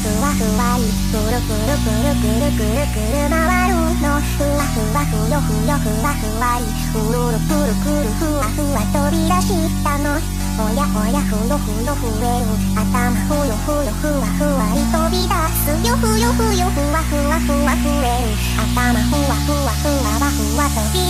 ふわふわりくるくるくるくるくるくる回るのふわふわふよふよふわふわりうるるくるくるふわふわ飛び出したのおやおやふよふよふえる頭ふよふよふわふわり飛び出すよふよふよふわふわふわふえる頭ふわふわふわふわ飛び出す